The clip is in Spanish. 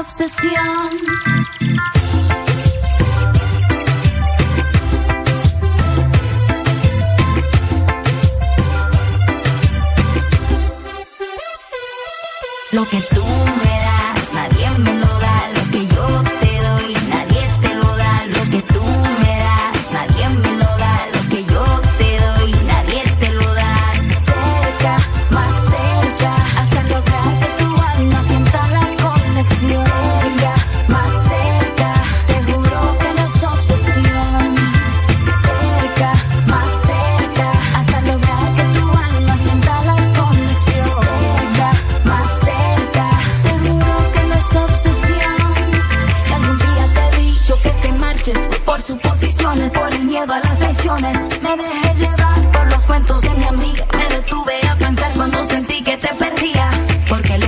obsesión. Lo que tú suposiciones, por el miedo a las traiciones. Me dejé llevar por los cuentos de mi amiga. Me detuve a pensar cuando sentí que te perdía. Porque